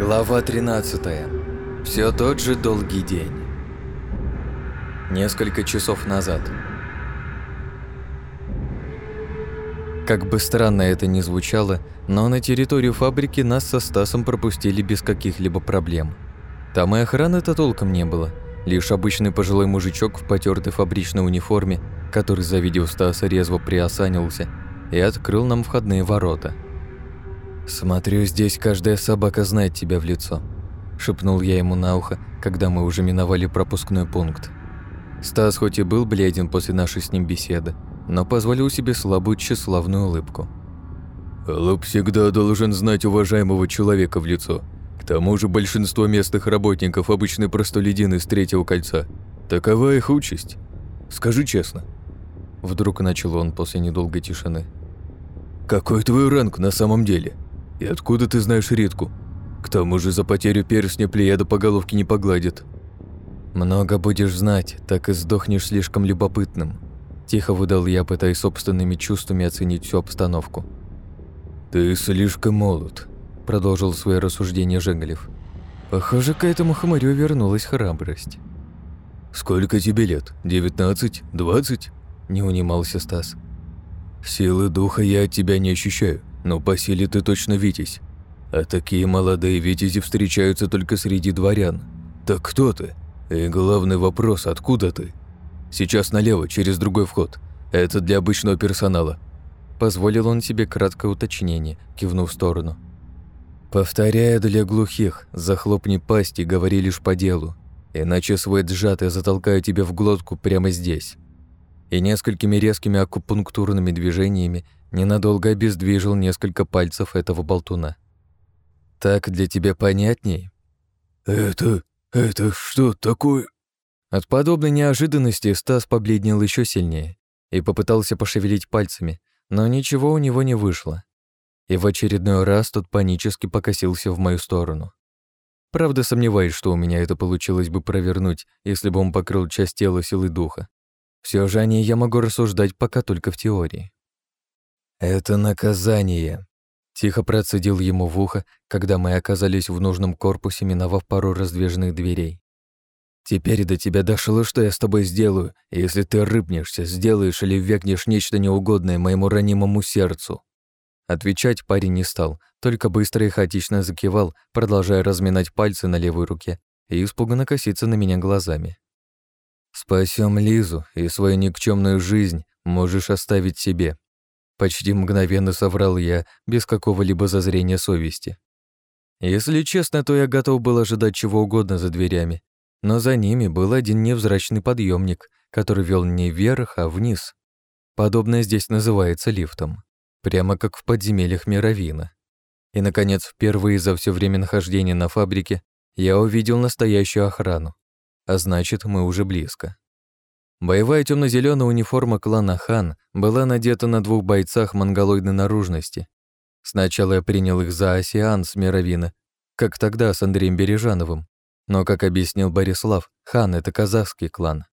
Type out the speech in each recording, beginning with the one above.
Глава 13. Все тот же долгий день. Несколько часов назад. Как бы странно это ни звучало, но на территорию фабрики нас со Стасом пропустили без каких-либо проблем. Там и охраны-то толком не было. Лишь обычный пожилой мужичок в потертой фабричной униформе, который, завидев Стаса, резво приосанился и открыл нам входные ворота – «Смотрю, здесь каждая собака знает тебя в лицо», – шепнул я ему на ухо, когда мы уже миновали пропускной пункт. Стас хоть и был бледен после нашей с ним беседы, но позволил себе слабую тщеславную улыбку. «Лоб всегда должен знать уважаемого человека в лицо. К тому же большинство местных работников – обычные простолюдины с третьего кольца. Такова их участь. Скажи честно». Вдруг начал он после недолгой тишины. «Какой твой ранг на самом деле?» И откуда ты знаешь Ритку? К тому же за потерю перстня плеяда по головке не погладит. Много будешь знать, так и сдохнешь слишком любопытным. Тихо выдал я, пытаясь собственными чувствами оценить всю обстановку. «Ты слишком молод», — продолжил свое рассуждение Жеголев. Похоже, к этому хмырю вернулась храбрость. «Сколько тебе лет? Девятнадцать? Двадцать?» — не унимался Стас. «Силы духа я от тебя не ощущаю. Но по силе ты точно Витязь. А такие молодые Витязи встречаются только среди дворян. Так кто ты? И главный вопрос, откуда ты? Сейчас налево, через другой вход. Это для обычного персонала. Позволил он себе краткое уточнение, кивнув в сторону. Повторяя для глухих, захлопни пасть и говори лишь по делу. Иначе свой джат я затолкаю тебе в глотку прямо здесь. И несколькими резкими акупунктурными движениями ненадолго обездвижил несколько пальцев этого болтуна. «Так для тебя понятней?» «Это... это что такое?» От подобной неожиданности Стас побледнел еще сильнее и попытался пошевелить пальцами, но ничего у него не вышло. И в очередной раз тот панически покосился в мою сторону. Правда, сомневаюсь, что у меня это получилось бы провернуть, если бы он покрыл часть тела силы духа. Все же о ней я могу рассуждать пока только в теории. «Это наказание», — тихо процедил ему в ухо, когда мы оказались в нужном корпусе, миновав пару раздвижных дверей. «Теперь до тебя дошло, что я с тобой сделаю, если ты рыбнешься, сделаешь или векнешь нечто неугодное моему ранимому сердцу». Отвечать парень не стал, только быстро и хаотично закивал, продолжая разминать пальцы на левой руке и испуганно коситься на меня глазами. «Спасем Лизу, и свою никчемную жизнь можешь оставить себе», Почти мгновенно соврал я, без какого-либо зазрения совести. Если честно, то я готов был ожидать чего угодно за дверями, но за ними был один невзрачный подъемник, который вел не вверх, а вниз. Подобное здесь называется лифтом, прямо как в подземельях Мировина. И, наконец, впервые за все время нахождения на фабрике я увидел настоящую охрану, а значит, мы уже близко. Боевая темно-зеленая униформа клана Хан была надета на двух бойцах монголоидной наружности. Сначала я принял их за осиан с Мировина, как тогда с Андреем Бережановым. Но, как объяснил Борислав, Хан — это казахский клан.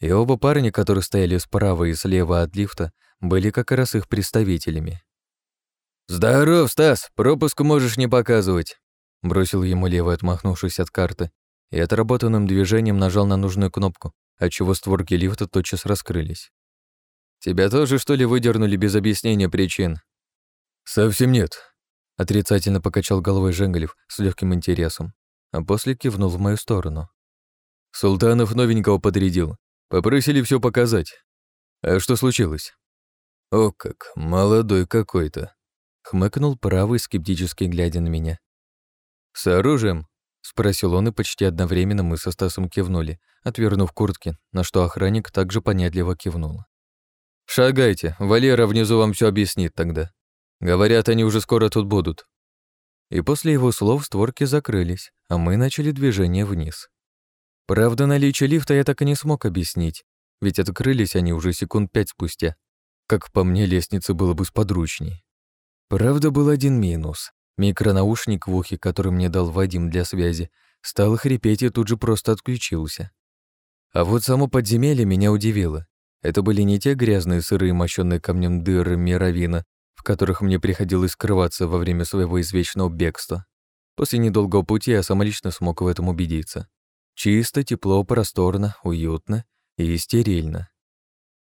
И оба парня, которые стояли справа и слева от лифта, были как раз их представителями. «Здоров, Стас, пропуск можешь не показывать», — бросил ему левый, отмахнувшись от карты, и отработанным движением нажал на нужную кнопку, отчего створки лифта тотчас раскрылись. «Тебя тоже, что ли, выдернули без объяснения причин?» «Совсем нет», — отрицательно покачал головой Женгалев с легким интересом, а после кивнул в мою сторону. «Султанов новенького подрядил. Попросили все показать. А что случилось?» «О как, молодой какой-то», — хмыкнул правый, скептически глядя на меня. «С оружием?» — спросил он, и почти одновременно мы со Стасом кивнули, отвернув куртки, на что охранник также понятливо кивнул. «Шагайте, Валера внизу вам все объяснит тогда. Говорят, они уже скоро тут будут». И после его слов створки закрылись, а мы начали движение вниз. Правда, наличие лифта я так и не смог объяснить, ведь открылись они уже секунд пять спустя. Как по мне, лестница было бы сподручней. Правда, был один минус. Микронаушник в ухе, который мне дал Вадим для связи, стал хрипеть и тут же просто отключился. А вот само подземелье меня удивило. Это были не те грязные, сырые, мощенные камнем дыры Мировина, в которых мне приходилось скрываться во время своего извечного бегства. После недолгого пути я самолично смог в этом убедиться. Чисто, тепло, просторно, уютно и стерильно.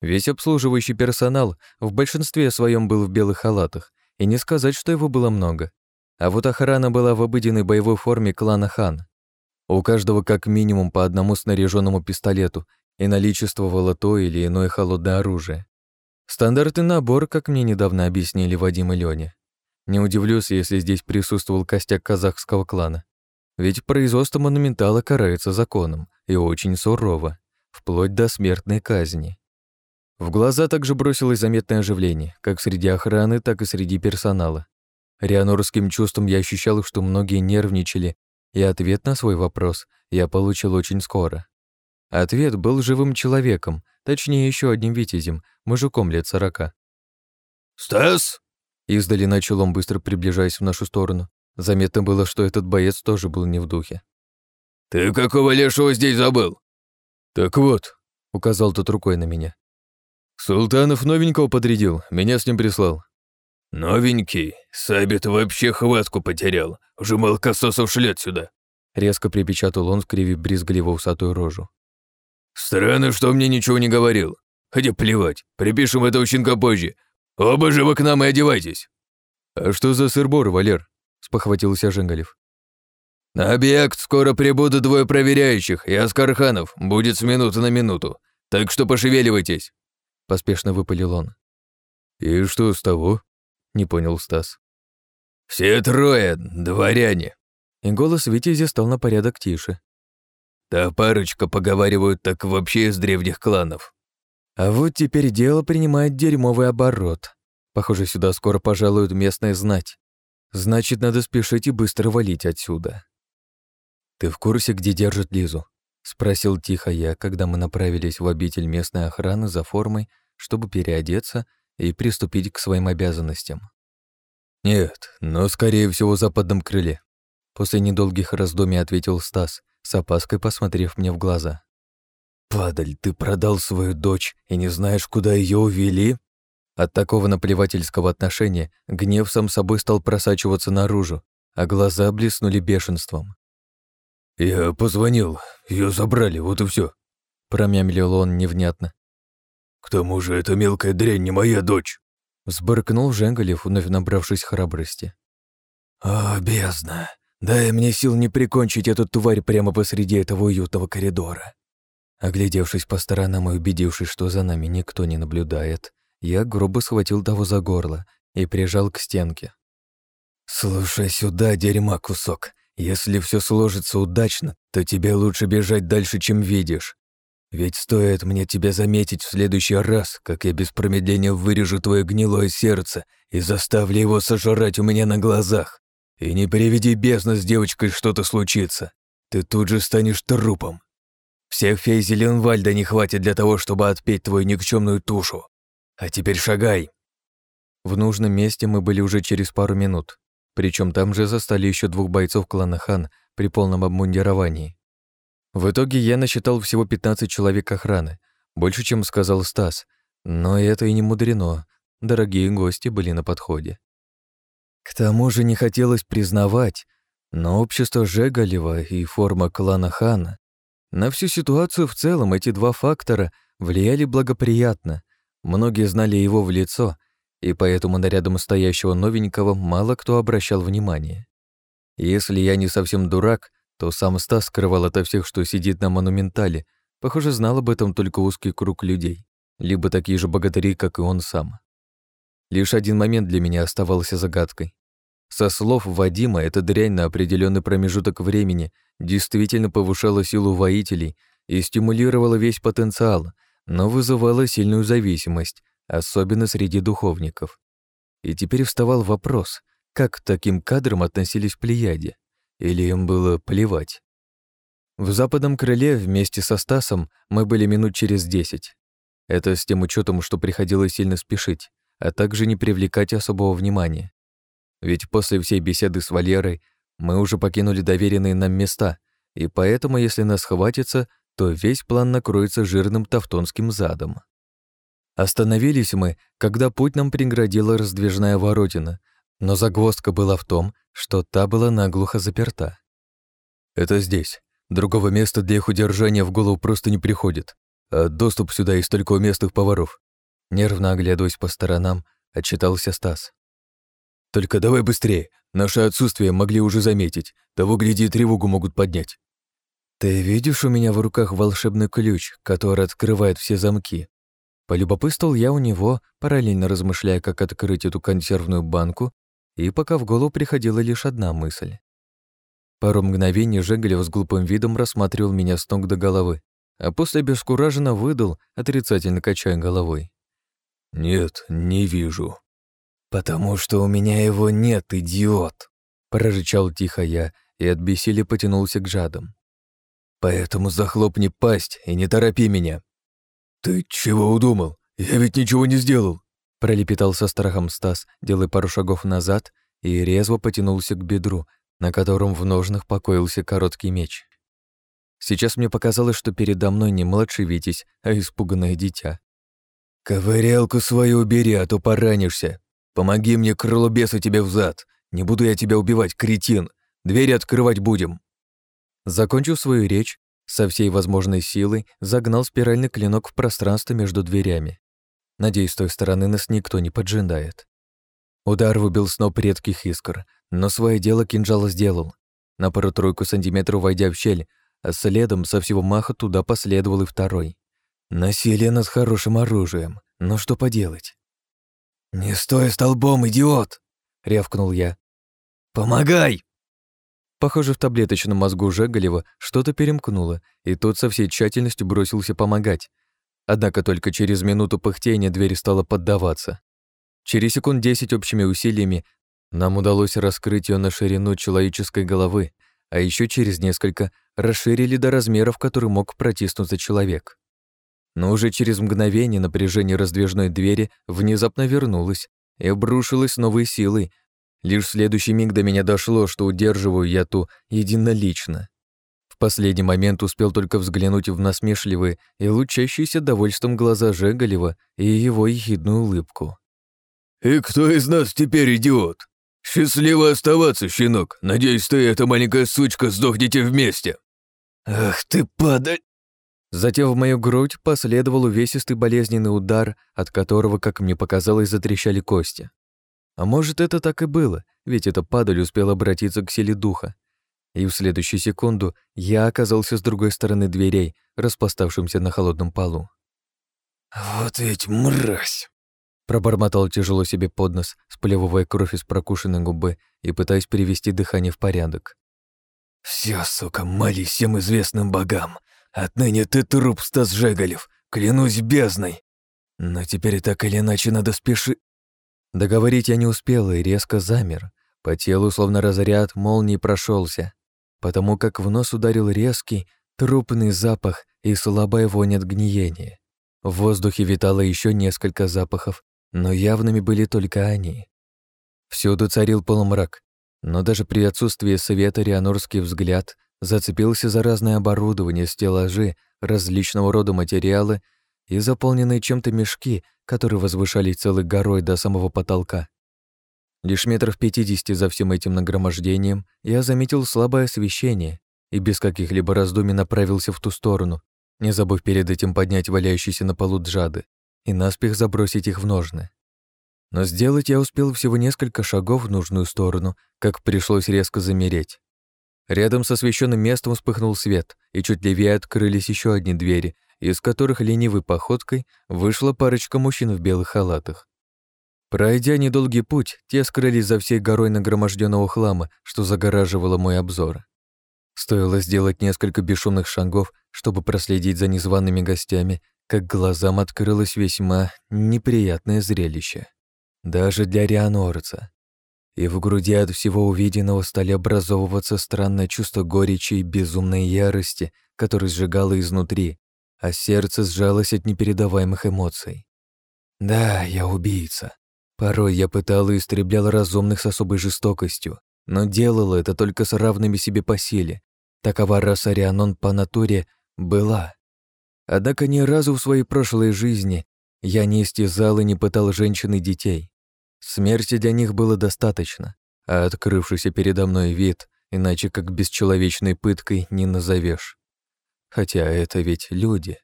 Весь обслуживающий персонал в большинстве своем был в белых халатах, и не сказать, что его было много. А вот охрана была в обыденной боевой форме клана Хан. У каждого как минимум по одному снаряженному пистолету и наличествовало то или иное холодное оружие. Стандартный набор, как мне недавно объяснили Вадим и Лёня. Не удивлюсь, если здесь присутствовал костяк казахского клана. Ведь производство монументала карается законом и очень сурово, вплоть до смертной казни. В глаза также бросилось заметное оживление, как среди охраны, так и среди персонала. Рианорским чувством я ощущал, что многие нервничали, и ответ на свой вопрос я получил очень скоро. Ответ был живым человеком, точнее, еще одним витязем, мужиком лет сорока. «Стас!» Издали начал он, быстро приближаясь в нашу сторону. Заметно было, что этот боец тоже был не в духе. «Ты какого лешего здесь забыл?» «Так вот», — указал тот рукой на меня. «Султанов новенького подрядил, меня с ним прислал». «Новенький? Сабит вообще хватку потерял. Уже молокососов шлет сюда». Резко припечатал он, скривив брезгливо усатую рожу. «Странно, что мне ничего не говорил. Хотя плевать, припишем этого щенка позже. Оба же вы к нам и одевайтесь». «А что за сыр-бор, Валер?» — спохватился Женгалев. «На объект скоро прибудут двое проверяющих, и Аскарханов будет с минуты на минуту, так что пошевеливайтесь», — поспешно выпалил он. «И что с того?» — не понял Стас. «Все трое дворяне». И голос Витязи стал на порядок тише. Та парочка поговаривают так вообще из древних кланов. А вот теперь дело принимает дерьмовый оборот. Похоже, сюда скоро пожалуют местная знать. Значит, надо спешить и быстро валить отсюда. «Ты в курсе, где держат Лизу?» — спросил тихо я, когда мы направились в обитель местной охраны за формой, чтобы переодеться и приступить к своим обязанностям. «Нет, но, скорее всего, в западном крыле», — после недолгих раздумий ответил Стас, с опаской посмотрев мне в глаза. «Падаль, ты продал свою дочь и не знаешь, куда ее увели?» От такого наплевательского отношения гнев сам собой стал просачиваться наружу, а глаза блеснули бешенством. «Я позвонил, ее забрали, вот и все, промямлил он невнятно. «К тому же эта мелкая дрянь не моя дочь!» Взбыркнул Женгалев, вновь набравшись храбрости. «О, бездна! Дай мне сил не прикончить эту тварь прямо посреди этого уютного коридора. Оглядевшись по сторонам и убедившись, что за нами никто не наблюдает, я грубо схватил того за горло и прижал к стенке. «Слушай сюда, дерьма кусок. Если все сложится удачно, то тебе лучше бежать дальше, чем видишь. Ведь стоит мне тебя заметить в следующий раз, как я без промедления вырежу твое гнилое сердце и заставлю его сожрать у меня на глазах. И не приведи бездна с девочкой что-то случится. Ты тут же станешь трупом. Всех фей Зеленвальда не хватит для того, чтобы отпеть твою никчемную тушу. А теперь шагай. В нужном месте мы были уже через пару минут. Причем там же застали еще двух бойцов клана Хан при полном обмундировании. В итоге я насчитал всего 15 человек охраны, больше, чем сказал Стас. Но это и не мудрено. Дорогие гости были на подходе. К тому же не хотелось признавать, но общество Жеголева и форма клана Хана на всю ситуацию в целом эти два фактора влияли благоприятно. Многие знали его в лицо, и поэтому на рядом стоящего новенького мало кто обращал внимание. Если я не совсем дурак, то сам Стас скрывал ото всех, что сидит на монументале. Похоже, знал об этом только узкий круг людей, либо такие же богатыри, как и он сам. Лишь один момент для меня оставался загадкой. Со слов Вадима, эта дрянь на определенный промежуток времени действительно повышала силу воителей и стимулировала весь потенциал, но вызывала сильную зависимость, особенно среди духовников. И теперь вставал вопрос, как к таким кадрам относились в Плеяде, или им было плевать. В западном крыле вместе со Стасом мы были минут через десять. Это с тем учетом, что приходилось сильно спешить, а также не привлекать особого внимания. Ведь после всей беседы с Валерой мы уже покинули доверенные нам места, и поэтому, если нас хватится, то весь план накроется жирным тавтонским задом. Остановились мы, когда путь нам преградила раздвижная воротина, Но загвоздка была в том, что та была наглухо заперта. «Это здесь. Другого места для их удержания в голову просто не приходит. А доступ сюда есть только у местных поваров». Нервно оглядываясь по сторонам, отчитался Стас. «Только давай быстрее. Наше отсутствие могли уже заметить. Того, гляди, тревогу могут поднять». «Ты видишь у меня в руках волшебный ключ, который открывает все замки?» Полюбопытствовал я у него, параллельно размышляя, как открыть эту консервную банку, и пока в голову приходила лишь одна мысль. Пару мгновений Жеголев с глупым видом рассматривал меня с ног до головы, а после бескураженно выдал, отрицательно качая головой. «Нет, не вижу». «Потому что у меня его нет, идиот!» прорычал тихо я и от бессилия потянулся к жадам. «Поэтому захлопни пасть и не торопи меня!» «Ты чего удумал? Я ведь ничего не сделал!» Пролепетал со страхом Стас, делая пару шагов назад и резво потянулся к бедру, на котором в ножнах покоился короткий меч. Сейчас мне показалось, что передо мной не младший Витязь, а испуганное дитя. «Ковырялку свою убери, а то поранишься. Помоги мне, крыло беса, тебе взад. Не буду я тебя убивать, кретин. Двери открывать будем». Закончив свою речь, со всей возможной силой загнал спиральный клинок в пространство между дверями. Надеюсь, с той стороны нас никто не поджидает. Удар выбил сноп редких искр, но свое дело кинжал сделал. На пару-тройку сантиметров войдя в щель, а следом со всего маха туда последовал и второй. Насилие над хорошим оружием, но что поделать? «Не стой столбом, идиот!» — рявкнул я. «Помогай!» Похоже, в таблеточном мозгу Жеголева что-то перемкнуло, и тот со всей тщательностью бросился помогать. Однако только через минуту пыхтения дверь стала поддаваться. Через секунд десять общими усилиями нам удалось раскрыть ее на ширину человеческой головы, а еще через несколько расширили до размеров, который мог протиснуться человек. Но уже через мгновение напряжение раздвижной двери внезапно вернулось и обрушилось новой силой. Лишь в следующий миг до меня дошло, что удерживаю я ту единолично. В последний момент успел только взглянуть в насмешливые и лучащиеся довольством глаза Жеголева и его ехидную улыбку. «И кто из нас теперь идиот? Счастливо оставаться, щенок. Надеюсь, ты и эта маленькая сучка сдохнете вместе». «Ах ты, падаль!» Затем в мою грудь последовал увесистый болезненный удар, от которого, как мне показалось, затрещали кости. А может, это так и было, ведь эта падаль успела обратиться к силе духа. И в следующую секунду я оказался с другой стороны дверей, распластавшимся на холодном полу. «Вот ведь мразь!» Пробормотал тяжело себе под нос, сплевывая кровь из прокушенной губы и пытаясь привести дыхание в порядок. «Всё, сука, молись всем известным богам! Отныне ты труп, Стас Жеголев, клянусь бездной! Но теперь так или иначе надо спешить...» Договорить я не успел и резко замер. По телу, словно разряд, молнии прошелся, потому как в нос ударил резкий, трупный запах и слабая вонь от гниения. В воздухе витало еще несколько запахов, но явными были только они. Всюду царил полумрак, но даже при отсутствии света рианорский взгляд зацепился за разное оборудование, стеллажи, различного рода материалы и заполненные чем-то мешки, которые возвышались целой горой до самого потолка. Лишь метров пятидесяти за всем этим нагромождением я заметил слабое освещение и без каких-либо раздумий направился в ту сторону, не забыв перед этим поднять валяющиеся на полу джады и наспех забросить их в ножны. Но сделать я успел всего несколько шагов в нужную сторону, как пришлось резко замереть. Рядом с освещенным местом вспыхнул свет, и чуть левее открылись еще одни двери, из которых ленивой походкой вышла парочка мужчин в белых халатах. Пройдя недолгий путь, те скрылись за всей горой нагроможденного хлама, что загораживало мой обзор. Стоило сделать несколько бесшумных шагов, чтобы проследить за незваными гостями, как глазам открылось весьма неприятное зрелище. Даже для Рианорца. И в груди от всего увиденного стали образовываться странное чувство горечи и безумной ярости, которое сжигало изнутри, а сердце сжалось от непередаваемых эмоций. Да, я убийца. Порой я пытал и истреблял разумных с особой жестокостью, но делал это только с равными себе по силе. Такова раса Рианон по натуре была. Однако ни разу в своей прошлой жизни я не истязал и не пытал женщин и детей. Смерти для них было достаточно, а открывшийся передо мной вид, иначе как бесчеловечной пыткой не назовешь. Хотя это ведь люди.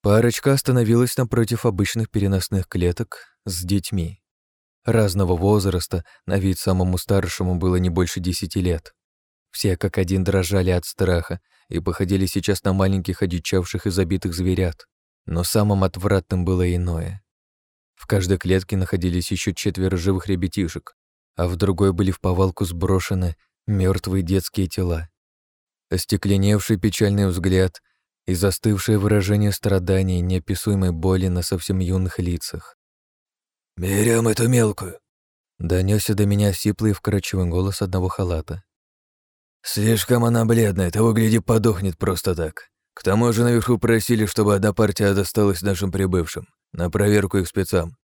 Парочка остановилась напротив обычных переносных клеток с детьми. Разного возраста, на вид самому старшему было не больше десяти лет. Все как один дрожали от страха и походили сейчас на маленьких одичавших и забитых зверят. Но самым отвратным было иное. В каждой клетке находились еще четверо живых ребятишек, а в другой были в повалку сброшены мертвые детские тела. Остекленевший печальный взгляд и застывшее выражение страдания и неописуемой боли на совсем юных лицах. «Берем эту мелкую», — донесся до меня сиплый и вкрадчивый голос одного халата. «Слишком она бледная, того, гляди, подохнет просто так. К тому же наверху просили, чтобы одна партия досталась нашим прибывшим, на проверку их спецам».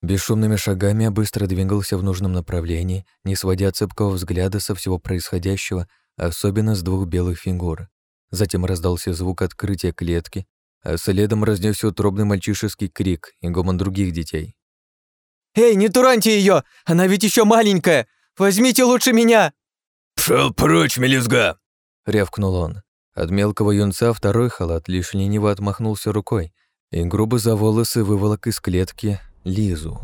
Бесшумными шагами я быстро двигался в нужном направлении, не сводя цепкого взгляда со всего происходящего, особенно с двух белых фигур. Затем раздался звук открытия клетки, а следом разнесся утробный мальчишеский крик и гомон других детей. «Эй, не тураньте ее! Она ведь еще маленькая! Возьмите лучше меня!» «Пшел прочь, мелюзга!» — рявкнул он. От мелкого юнца второй халат лишь лениво отмахнулся рукой и грубо за волосы выволок из клетки Лизу.